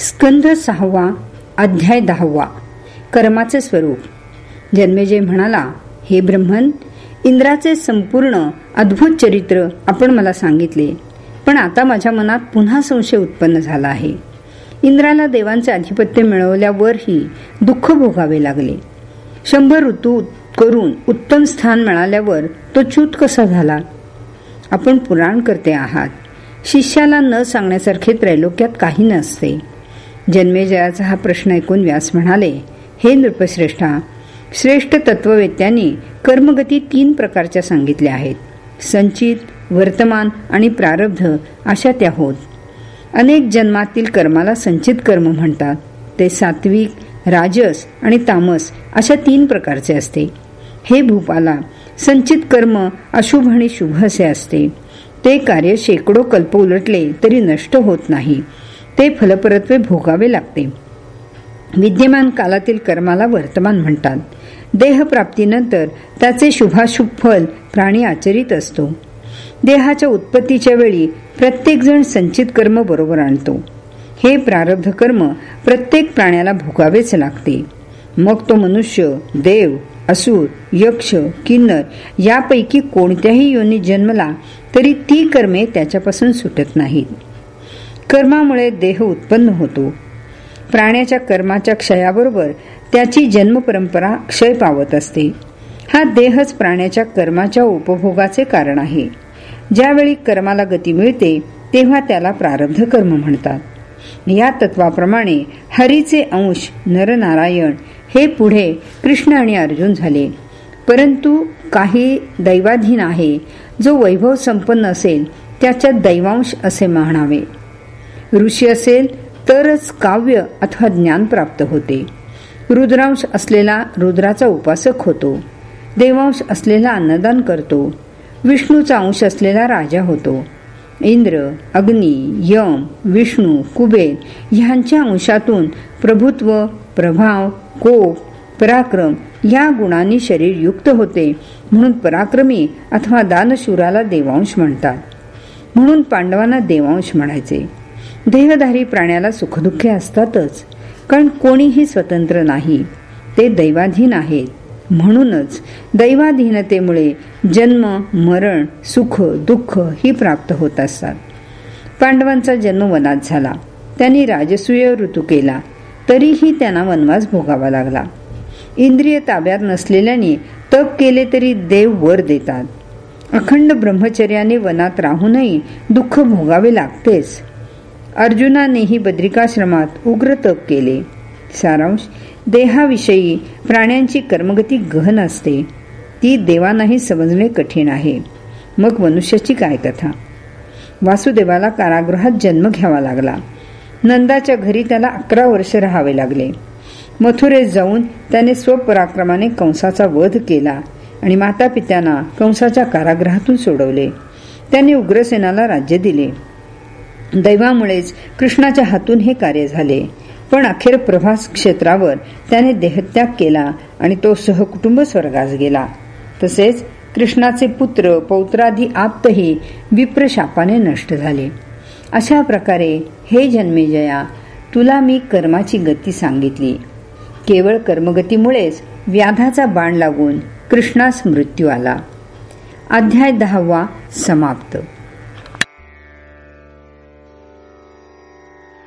स्कंध सहावा अध्याय दहावा कर्माचे स्वरूप. जन्मेजय म्हणाला हे ब्रह्मन इंद्राचे संपूर्ण अद्भुत चरित्र आपण मला सांगितले पण आता माझ्या मनात पुन्हा संशय उत्पन्न झाला आहे. इंद्राला देवांचे आधिपत्य मिळवल्यावरही दुःख भोगावे लागले. शंभर ऋतू करून उत्तम स्थान मिळाल्यावर तो च्यूत कसा झाला? आपण पुराण करते आहात. शिष्याला न सांगण्यासारखे त्रैलोक्यात काही नसते. जन्मेजयाचा हा प्रश्न ऐकून व्यास म्हणाले हे नृपश्रेष्ठा श्रेष्ठ तत्ववेत्यांनी कर्मगती तीन प्रकारच्या सांगितल्या आहेत. संचित वर्तमान आणि प्रारब्ध अशा त्या होत. अनेक जन्मातील कर्माला संचित कर्म म्हणतात. ते सात्विक राजस आणि तामस अशा तीन प्रकारचे असते. हे भूपाला संचित कर्म अशुभ आणि शुभ असे असते. ते कार्य शेकडो कल्प उलटले तरी नष्ट होत नाही. ते फलपरत्वे भोगावे लागते. विद्यमान कालातील कर्माला वर्तमान म्हणतात. देहप्राप्तीनंतर त्याचे शुभाशुभ फल प्राणी आचरित असतो. देहाच्या उत्पत्तीच्या वेळी प्रत्येकजण संचित कर्म बरोबर आणतो. हे प्रारब्ध कर्म प्रत्येक प्राण्याला भोगावेच लागते. मग तो मनुष्य देव असुर यक्ष किन्नर यापैकी कोणत्याही योनी जन्मला तरी ती कर्मे त्याच्यापासून सुटत नाहीत. कर्मामुळे देह उत्पन्न होतो. प्राण्याच्या कर्माच्या क्षयाबरोबर त्याची जन्म परंपरा क्षय पावत असते. हा देहच प्राण्याच्या कर्माच्या उपभोगाचे कारण आहे. ज्यावेळी कर्माला गती मिळते तेव्हा त्याला प्रारब्ध कर्म म्हणतात. या तत्वाप्रमाणे हरीचे अंश नरनारायण हे पुढे कृष्ण आणि अर्जुन झाले. परंतु काही दैवाधीन आहे. जो वैभव संपन्न असेल त्याच्यात दैवांश असे म्हणावे. ऋषी असेल तरच काव्य अथवा ज्ञान प्राप्त होते. रुद्रांश असलेला रुद्राचा उपासक होतो. देवांश असलेला अन्नदान करतो. विष्णूचा अंश असलेला राजा होतो. इंद्र अग्नी यम विष्णू कुबेर ह्यांच्या अंशातून प्रभुत्व प्रभाव कोप पराक्रम या गुणांनी शरीर युक्त होते म्हणून पराक्रमी अथवा दानशूराला देवांश म्हणतात. म्हणून पांडवांना देवांश म्हणायचे. देहधारी प्राण्याला सुखदुःखे असतातच कारण कोणीही स्वतंत्र नाही ते दैवाधीन आहेत. म्हणूनच दैवाधीनतेमुळे जन्म मरण सुख दुःख ही प्राप्त होत असतात. पांडवांचा जन्म वनात झाला. त्यांनी राजसूय ऋतू केला. तरीही त्यांना वनवास भोगावा लागला. इंद्रिय ताब्यात नसलेल्याने तप केले तरी देव वर देतात. अखंड ब्रह्मचर्याने वनात राहूनही दुःख भोगावे लागतेच. अर्जुनानेही बद्रिकाश्रमात उग्र तप केले. सारांश देहाविषयी प्राण्यांची कर्मगती गहन असते. ती देवांनाही समजणे कठीण आहे. मग मनुष्याची काय कथा? वासुदेवाला कारागृहात जन्म घ्यावा लागला. नंदाच्या घरी त्याला अकरा वर्ष राहावे लागले. मथुरेत जाऊन त्याने स्वपराक्रमाने कंसाचा वध केला आणि माता पित्यांना कंसाच्या कारागृहातून सोडवले. त्याने उग्रसेनाला राज्य दिले. दैवामुळेच कृष्णाच्या हातून हे कार्य झाले. पण अखेर प्रभास क्षेत्रावर त्याने देहत्याग केला आणि तो सहकुटुंब स्वर्गास गेला. तसेच कृष्णाचे पुत्र पौत्रादी आप्तही विप्रशापाने नष्ट झाले. अशा प्रकारे हे जन्मेजया तुला मी कर्माची गती सांगितली. केवळ कर्मगतीमुळेच व्याधाचा बाण लागून कृष्णास मृत्यू आला. अध्याय दहावा समाप्त.